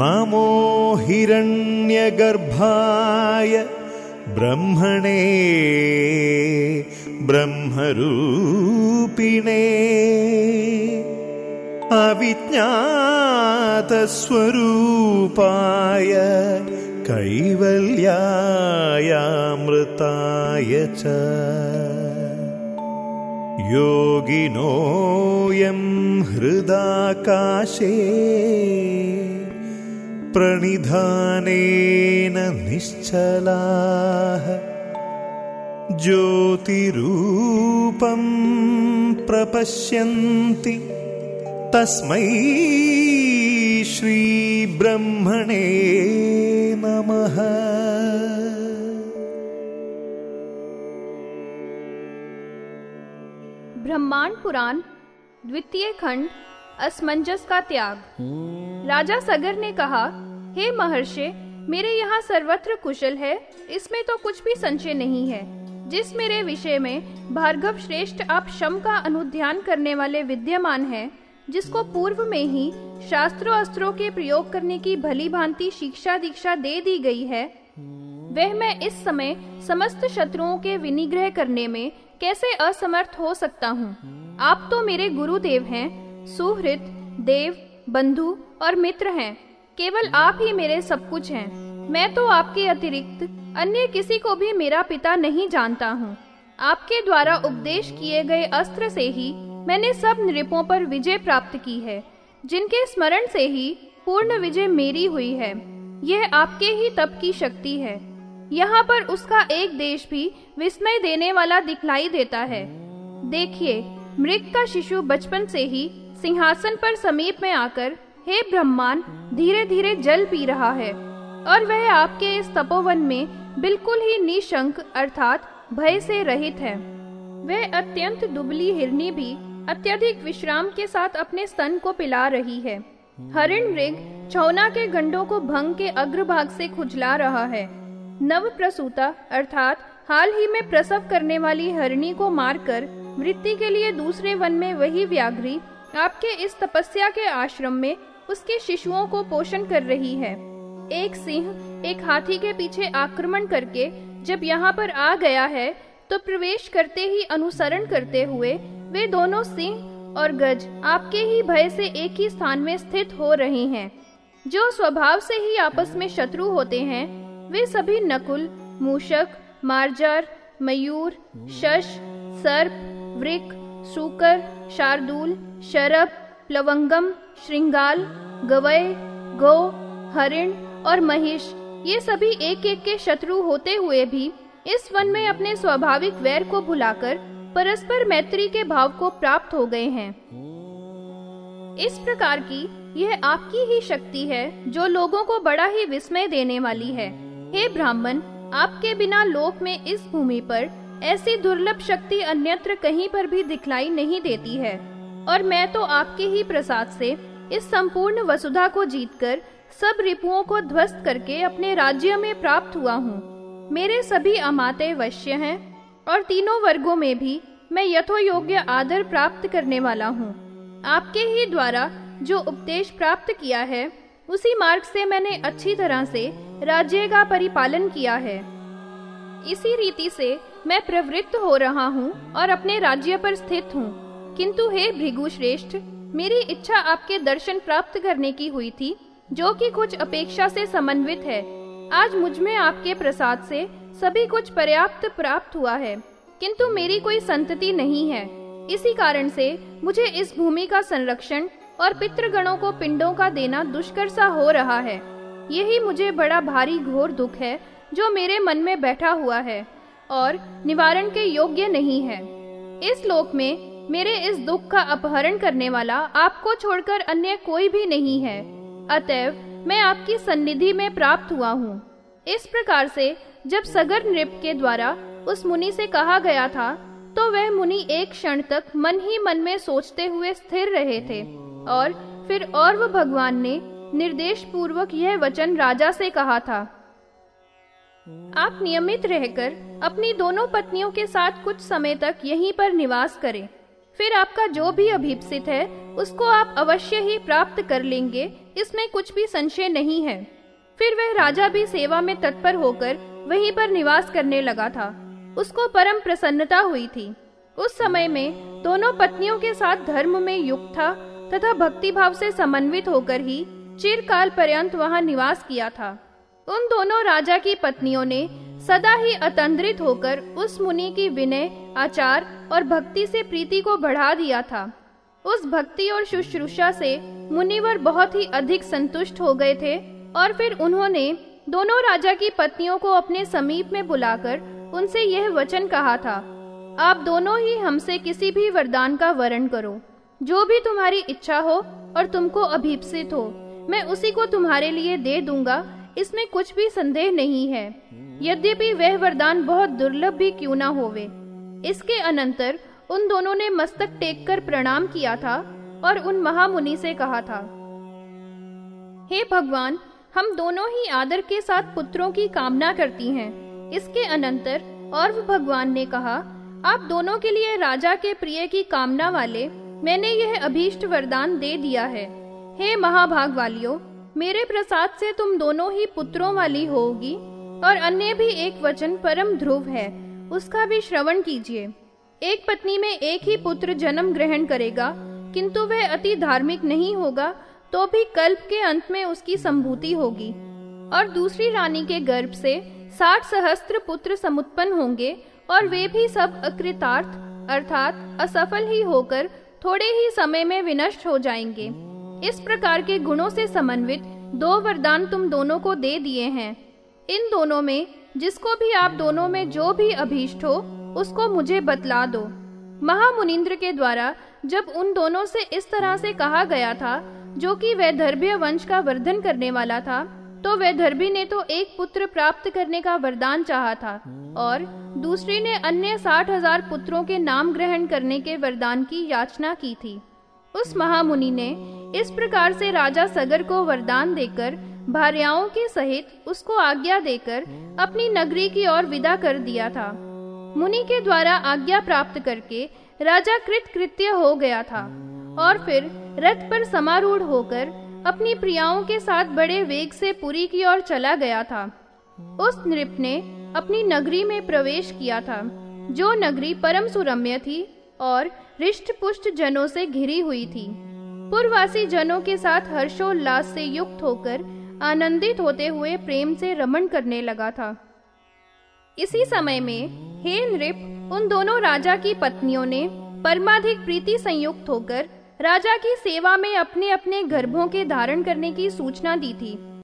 नमो हिरण्यगर्भाय ब्रह्मणे ब्रह्मरूपिणे अविज्ञातस्वरूपाय कैवल्यायामृताय च योगिनोऽयं हृदाकाशे प्रणिधानेन निश्चलाः ज्योतिरूपं प्रपश्यन्ति तस्मै श्रीब्रह्मणे नमः। ब्रह्मांड पुराण द्वितीय खंड असमंजस का त्याग। राजा सगर ने कहा हे महर्षि मेरे यहाँ सर्वत्र कुशल है इसमें तो कुछ भी संशय नहीं है। जिस मेरे विषय में भार्गव श्रेष्ठ आप शम का अनुध्यान करने वाले विद्यमान हैं, जिसको पूर्व में ही शास्त्रों अस्त्रों के प्रयोग करने की भली भांति शिक्षा दीक्षा दे दी गई है वह मैं इस समय समस्त शत्रुओं के विनिग्रह करने में कैसे असमर्थ हो सकता हूँ? आप तो मेरे गुरुदेव हैं सुहृत देव बंधु और मित्र हैं। केवल आप ही मेरे सब कुछ हैं। मैं तो आपके अतिरिक्त अन्य किसी को भी मेरा पिता नहीं जानता हूँ। आपके द्वारा उपदेश किए गए अस्त्र से ही मैंने सब नृपों पर विजय प्राप्त की है, जिनके स्मरण से ही पूर्ण विजय मेरी हुई है। यह आपके ही तप की शक्ति है। यहाँ पर उसका एक देश भी विस्मय देने वाला दिखलाई देता है। देखिए, मृग का शिशु बचपन से ही सिंहासन पर समीप में आकर हे ब्रह्मान धीरे धीरे जल पी रहा है, और वह आपके इस तपोवन में बिल्कुल ही निशंक अर्थात भय से रहित है। वह अत्यंत दुबली हिरनी भी अत्यधिक विश्राम के साथ अपने स्तन को पिला रही है। हरिण मृग छौना के गंडों को भंग के अग्रभाग से खुजला रहा है। नव प्रसूता अर्थात हाल ही में प्रसव करने वाली हरिणी को मारकर मृत्यु के लिए दूसरे वन में वही व्याघ्री आपके इस तपस्या के आश्रम में उसके शिशुओं को पोषण कर रही है। एक सिंह एक हाथी के पीछे आक्रमण करके जब यहाँ पर आ गया है तो प्रवेश करते ही अनुसरण करते हुए वे दोनों सिंह और गज आपके ही भय से एक ही स्थान में स्थित हो रहे हैं। जो स्वभाव से ही आपस में शत्रु होते हैं, वे सभी नकुल, मूषक, मार्जार, मयूर, शश, सर्प, वृक, सूकर, शार्दूल, शरभ, प्लवंगम श्रृंगाल, गवय, गौ, हरिण और महिष ये सभी एक एक के शत्रु होते हुए भी इस वन में अपने स्वाभाविक वैर को भुलाकर परस्पर मैत्री के भाव को प्राप्त हो गए हैं। इस प्रकार की यह आपकी ही शक्ति है जो लोगों को बड़ा ही विस्मय देने वाली है। हे ब्राह्मण, आपके बिना लोक में इस भूमि पर ऐसी दुर्लभ शक्ति अन्यत्र कहीं पर भी दिखलाई नहीं देती है। और मैं तो आपके ही प्रसाद से इस संपूर्ण वसुधा को जीतकर सब रिपुओं को ध्वस्त करके अपने राज्य में प्राप्त हुआ हूँ। मेरे सभी अमाते वश्य हैं और तीनों वर्गों में भी मैं यथो योग्य आदर प्राप्त करने वाला हूँ। आपके ही द्वारा जो उपदेश प्राप्त किया है, उसी मार्ग से मैंने अच्छी तरह से राज्य का परिपालन किया है। इसी रीति से मैं प्रवृत्त हो रहा हूँ और अपने राज्य पर स्थित हूँ। किंतु हे भृगु श्रेष्ठ मेरी इच्छा आपके दर्शन प्राप्त करने की हुई थी, जो कि कुछ अपेक्षा से समन्वित है। आज मुझमें आपके प्रसाद से सभी कुछ पर्याप्त प्राप्त हुआ है, किंतु मेरी कोई संतति नहीं है। इसी कारण से मुझे इस भूमि का संरक्षण और पितृगणों को पिंडों का देना दुष्कर सा हो रहा है। यही मुझे बड़ा भारी घोर दुख है, जो मेरे मन में बैठा हुआ है, और निवारण के योग्य नहीं है। इस लोक में मेरे इस दुख का अपहरण करने वाला आपको छोड़कर अन्य कोई भी नहीं है। अतएव मैं आपकी सन्निधि में प्राप्त हुआ हूँ। इस प्रकार से जब सगर नृप के द्वारा उस मुनि से कहा गया था तो वह मुनि एक क्षण तक मन ही मन में सोचते हुए स्थिर रहे थे और फिर और वह भगवान ने निर्देश पूर्वक यह वचन राजा से कहा था, आप नियमित रहकर अपनी दोनों पत्नियों के साथ कुछ समय तक यहीं पर निवास करें। फिर आपका जो भी अभिप्सित है, उसको आप अवश्य ही प्राप्त कर लेंगे, इसमें कुछ भी संशय नहीं है। फिर वह राजा भी सेवा में तत्पर होकर वहीं पर निवास करने लगा था। उसको परम प्रसन्नता हुई थी। उस समय में दोनों पत्नियों के साथ धर्म में युक्त था तथा भक्ति भाव से समन्वित होकर ही चिरकाल पर्यंत वहाँ निवास किया था। उन दोनों राजा की पत्नियों ने सदा ही अतंद्रित होकर उस मुनि की विनय, आचार और भक्ति से प्रीति को बढ़ा दिया था। उस भक्ति और शुश्रूषा से मुनिवर बहुत ही अधिक संतुष्ट हो गए थे और फिर उन्होंने दोनों राजा की पत्नियों को अपने समीप में बुलाकर उनसे यह वचन कहा था, आप दोनों ही हमसे किसी भी वरदान का वरण करो। जो भी तुम्हारी इच्छा हो और तुमको अभीप्सित हो, मैं उसी को तुम्हारे लिए दे दूँगा, इसमें कुछ भी संदेह नहीं है। यद्यपि वह वरदान बहुत दुर्लभ भी क्यों ना होवे। इसके अनंतर उन दोनों ने मस्तक टेक कर प्रणाम किया था और उन महामुनि से कहा था, हे भगवान, हम दोनों ही आदर के साथ पुत्रों की कामना करती हैं। इसके अनंतर और भगवान ने कहा, आप दोनों के लिए राजा के प्रिय की कामना वाले, मैंने यह अभीष्ट वरदान दे दिया है। हे महाभाग वालियों मेरे प्रसाद से तुम दोनों ही पुत्रों वाली होगी। और अन्य भी एक वचन परम ध्रुव है, उसका भी श्रवण कीजिए। एक पत्नी में एक ही पुत्र जन्म ग्रहण करेगा, किंतु वह अति धार्मिक नहीं होगा तो भी कल्प के अंत में उसकी संभूति होगी। और दूसरी रानी के गर्भ से साठ सहस्त्र पुत्र समुत्पन्न होंगे, और वे भी सब अकृतार्थ, अर्थात असफल ही होकर थोड़े ही समय में विनष्ट हो जाएँगे। इस प्रकार के गुणों से समन्वित दो वरदान तुम दोनों को दे दिए हैं। इन दोनों में, जिसको भी आप दोनों में जो भी अभीष्ट हो, उसको मुझे बतला दो। महामुनिंद्र के द्वारा, जब उन दोनों से इस तरह से कहा गया था, जो कि वैधर्भ्य वंश का वर्धन करने वाला था तो वैधर्भी ने तो एक पुत्र प्राप्त करने का वरदान चाहा था, और दूसरी ने अन्य साठ हज़ार पुत्रों के नाम ग्रहण करने के वरदान की याचना की थी। उस महामुनि ने इस प्रकार से राजा सगर को वरदान देकर भार्याओं के सहित उसको आज्ञा देकर अपनी नगरी की ओर विदा कर दिया था। मुनि के द्वारा आज्ञा प्राप्त करके राजा कृत कृत्य हो गया था और फिर रथ पर समारूढ़ होकर अपनी प्रियाओं के साथ बड़े वेग से पुरी की ओर चला गया था। उस नृप ने अपनी नगरी में प्रवेश किया था, जो नगरी परम सुरम्य थी और रिष्ट पुष्ट जनों से घिरी हुई थी। पूर्ववासी जनों के साथ हर्षोल्लास से युक्त होकर आनंदित होते हुए प्रेम से रमन करने लगा था। इसी समय में हे नृप, उन दोनों राजा की पत्नियों ने परमाधिक प्रीति संयुक्त होकर राजा की सेवा में अपने अपने गर्भों के धारण करने की सूचना दी थी।